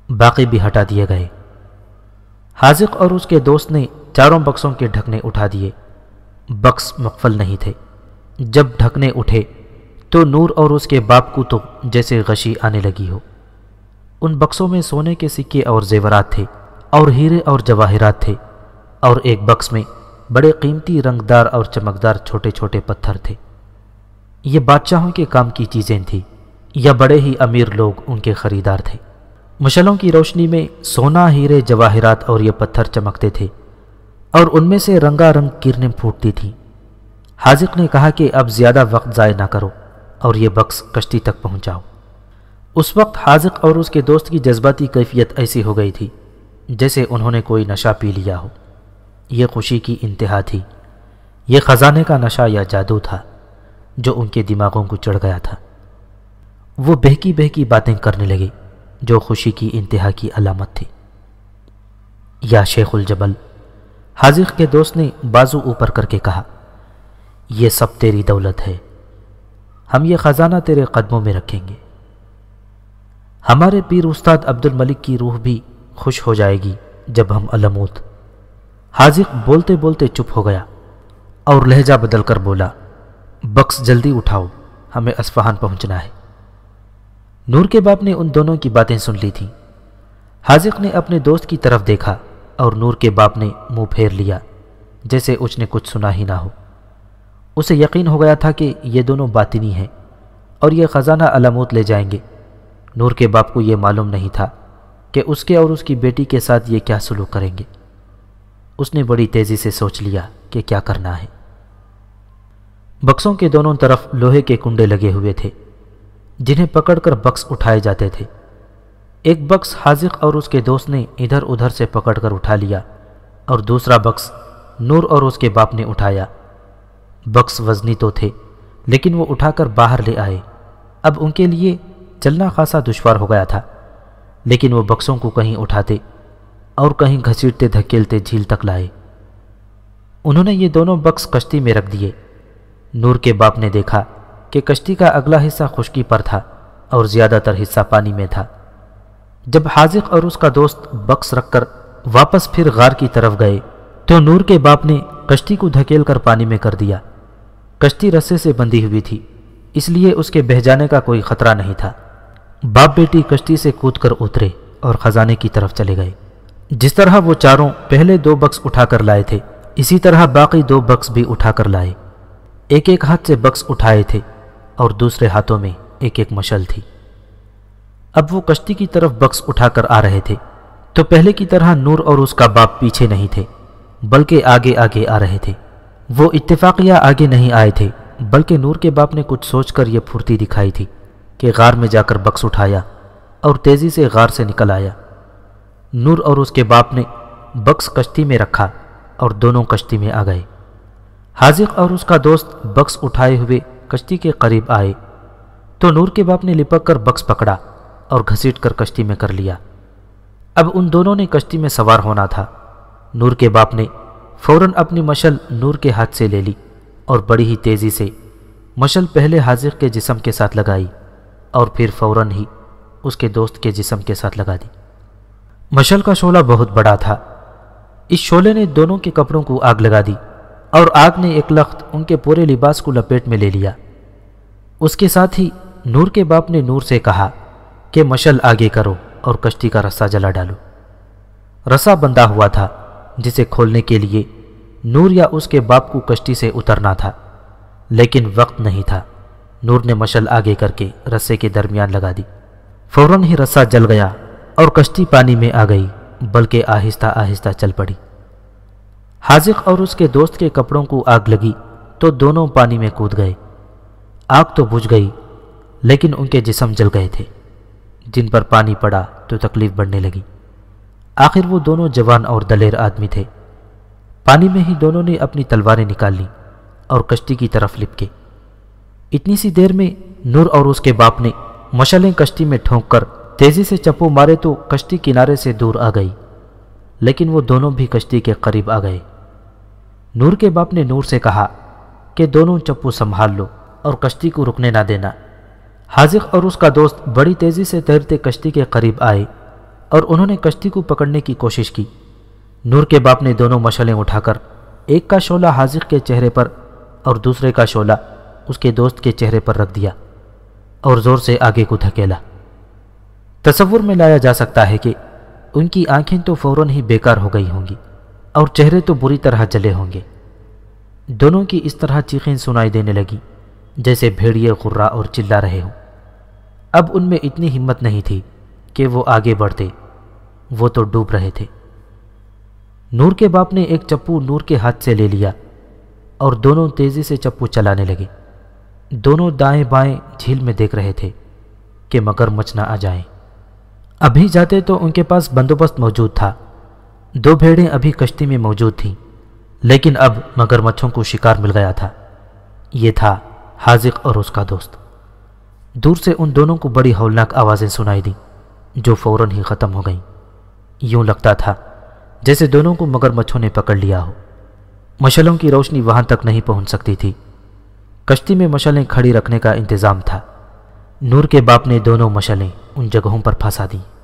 باقی بھی ہٹا دیے گئے۔ حاضق اور اس کے دوست نے چاروں بکسوں کے ڈھکنے اٹھا دیے۔ بکس مقفل نہیں تھے۔ جب ڈھکنے اٹھے تو نور اور اس کے باپ کو تو جیسے غشی آنے لگی ہو۔ ان بکسوں میں سونے کے سکے اور زیورات تھے اور ہیرے اور جواہرات تھے اور ایک بکس میں بڑے قیمتی رنگدار اور چمکدار چھوٹے چھوٹے پتھر تھے۔ یہ بادشاہوں کے کام کی چیزیں تھیں یا بڑے ہی امیر لوگ ان کے خریدار تھے۔ مشلوں کی روشنی میں سونا ہیرے جواہرات اور یہ پتھر چمکتے تھے اور ان میں سے رنگا رنگ کرنیں پھوٹتی تھیں۔ حاضق نے کہا کہ اب زیادہ وقت ضائع نہ کرو اور یہ بکس کشتی تک پہنچاؤ۔ اس وقت حاضق اور اس کے دوست کی جذباتی کیفیت ایسی ہو گئی تھی جیسے انہوں نے کوئی نشہ پی لیا ہو۔ یہ خوشی کی انتہا تھی۔ یہ خزانے کا نشہ یا جادو تھا جو ان کے دماغوں کو چڑھ گیا تھا۔ وہ بہکی بہکی باتیں کرنے لگے۔ جو خوشی کی انتہا کی علامت تھی۔ یا شیخ الجبل حاضق کے دوست نے بازو اوپر کر کے کہا، یہ سب تیری دولت ہے، ہم یہ خزانہ تیرے قدموں میں رکھیں گے۔ ہمارے پیر استاد عبد الملک کی روح بھی خوش ہو جائے گی جب ہم علموت۔ حاضق بولتے بولتے چپ ہو گیا اور لہجہ بدل کر بولا، بکس جلدی اٹھاؤ، ہمیں اسفہان پہنچنا ہے۔ نور کے باپ نے ان دونوں کی باتیں سن لی تھیں۔ حاضق نے اپنے دوست کی طرف دیکھا اور نور کے باپ نے منہ پھیر لیا، جیسے اس نے کچھ سنا ہی نہ ہو۔ اسے یقین ہو گیا تھا کہ یہ دونوں باطنی ہیں اور یہ خزانہ علاموت لے جائیں گے۔ نور کے باپ کو یہ معلوم نہیں تھا کہ اس کے اور اس کی بیٹی کے ساتھ یہ کیا سلوک کریں گے۔ اس نے بڑی تیزی سے سوچ لیا کہ کیا کرنا ہے۔ بکسوں کے دونوں طرف لوہے کے کنڈے لگے ہوئے تھے۔ جنہیں پکڑ کر بکس اٹھائے جاتے تھے۔ ایک بکس حاضق اور اس کے دوست نے ادھر ادھر سے پکڑ کر اٹھا لیا اور دوسرا بکس نور اور اس کے باپ نے اٹھایا۔ بکس وزنی تو تھے، لیکن وہ اٹھا کر باہر لے آئے۔ اب ان کے لیے چلنا خاصا دشوار ہو گیا تھا، لیکن وہ بکسوں کو کہیں اٹھاتے اور کہیں گھسیٹتے، دھکیلتے جھیل تک لائے۔ انہوں نے یہ دونوں بکس کشتی میں رکھ دیے۔ نور کے باپ نے دیکھا کہ کشتی کا اگلا حصہ خشکی پر تھا اور زیادہ تر حصہ پانی میں تھا۔ جب حاضق اور اس کا دوست بکس رکھ کر واپس پھر غار کی طرف گئے، تو نور کے باپ نے کشتی کو دھکیل کر پانی میں کر دیا۔ کشتی رسے سے بندھی ہوئی تھی، اس لیے اس کے بہ جانے کا کوئی خطرہ نہیں تھا۔ باپ بیٹی کشتی سے کود کر اترے اور خزانے کی طرف چلے گئے۔ جس طرح وہ چاروں پہلے دو بکس اٹھا کر لائے تھے، اسی طرح باقی دو بکس بھی اٹھا کر لائے۔ ایک ایک ہاتھ سے بکس اٹھائے تھے۔ اور دوسرے ہاتھوں میں ایک ایک مشل تھی۔ اب وہ کشتی کی طرف بکس اٹھا کر آ رہے تھے۔ تو پہلے کی طرح نور اور اس کا باپ پیچھے نہیں تھے، بلکہ آگے آگے آ رہے تھے۔ وہ اتفاقیہ آگے نہیں آئے تھے، بلکہ نور کے باپ نے کچھ سوچ کر یہ پھرتی دکھائی تھی کہ غار میں جا کر بکس اٹھایا اور تیزی سے غار سے نکل آیا۔ نور اور اس کے باپ نے بکس کشتی میں رکھا اور دونوں کشتی میں آ گئے۔ حاضق اور اس کا دوست بکس اٹھائے ہوئے کشتی کے قریب آئے۔ تو نور کے باپ نے لپک کر بکس پکڑا اور گھسیٹ کر کشتی میں کر لیا۔ اب ان دونوں نے کشتی میں سوار ہونا تھا۔ نور کے باپ نے فوراً اپنی مشل نور کے ہاتھ سے لے لی اور بڑی ہی تیزی سے مشل پہلے حاضق کے جسم کے ساتھ لگائی اور پھر فوراً ہی اس کے دوست کے جسم کے ساتھ لگا دی۔ مشل کا شعلہ بہت بڑا تھا۔ اس شعلے نے دونوں کے کپڑوں کو آگ لگا دی۔ اور آگ نے ایک لخت ان کے پورے لباس کو لپیٹ میں لے لیا۔ اس کے ساتھ ہی نور کے باپ نے نور سے کہا کہ مشل آگے کرو اور کشتی کا رسہ جلا ڈالو۔ رسا بندہ ہوا تھا جسے کھولنے کے لیے نور یا اس کے باپ کو کشتی سے اترنا تھا، لیکن وقت نہیں تھا۔ نور نے مشل آگے کر کے رسے کے درمیان لگا دی۔ فوراً ہی رسا جل گیا اور کشتی پانی میں آ گئی، بلکہ آہستہ آہستہ چل پڑی۔ حاضق اور اس کے دوست کے کپڑوں کو آگ لگی تو دونوں پانی میں کود گئے۔ آگ تو بجھ گئی، لیکن ان کے جسم جل گئے تھے۔ جن پر پانی پڑا تو تکلیف بڑھنے لگی۔ آخر وہ دونوں جوان اور دلیر آدمی تھے۔ پانی میں ہی دونوں نے اپنی تلواریں نکال لیں اور کشتی کی طرف لپکے۔ اتنی سی دیر میں نور اور اس کے باپ نے مشلیں کشتی میں ٹھونک کر تیزی سے چپو مارے تو کشتی کنارے سے دور آ گئی۔ لیکن وہ دونوں بھی کشتی کے قریب آ گئے۔ نور کے باپ نے نور سے کہا کہ دونوں چپو سنبھال لو اور کشتی کو رکنے نہ دینا۔ حاضق اور اس کا دوست بڑی تیزی سے تیرتے کشتی کے قریب آئے اور انہوں نے کشتی کو پکڑنے کی کوشش کی۔ نور کے باپ نے دونوں مشلیں اٹھا کر، ایک کا شعلہ حاضق کے چہرے پر اور دوسرے کا شعلہ اس کے دوست کے چہرے پر رکھ دیا اور زور سے آگے کو دھکیلا۔ تصور میں لایا جا سکتا ہے کہ ان کی آنکھیں تو فوراً ہی بیکار ہو گئی ہوں گی اور چہرے تو بری طرح جلے ہوں گے۔ دونوں کی اس طرح چیخیں سنائی دینے لگی جیسے بھیڑیے خرا اور چلا رہے ہوں۔ اب ان میں اتنی ہمت نہیں تھی کہ وہ آگے بڑھتے، وہ تو ڈوب رہے تھے۔ نور کے باپ نے ایک چپو نور کے ہاتھ سے لے لیا اور دونوں تیزی سے چپو چلانے لگے۔ دونوں دائیں بائیں جھیل میں دیکھ رہے تھے کہ مگر مچ نہ آ جائیں۔ ابھی جاتے تو ان کے پاس بندوبست موجود تھا۔ دو بھیڑیں ابھی کشتی میں موجود تھیں، لیکن اب مگر مچھوں کو شکار مل گیا تھا۔ یہ تھا حاضق اور اس کا دوست۔ دور سے ان دونوں کو بڑی ہولناک آوازیں سنائی دیں، جو فوراً ہی ختم ہو گئیں۔ یوں لگتا تھا جیسے دونوں کو مگر مچھوں نے پکڑ لیا ہو۔ مشلوں کی روشنی وہاں تک نہیں پہنچ سکتی تھی۔ کشتی میں مشلیں کھڑی رکھنے کا انتظام تھا۔ نور کے باپ نے دونوں مشلیں ان جگہوں پر پھنسا دیں۔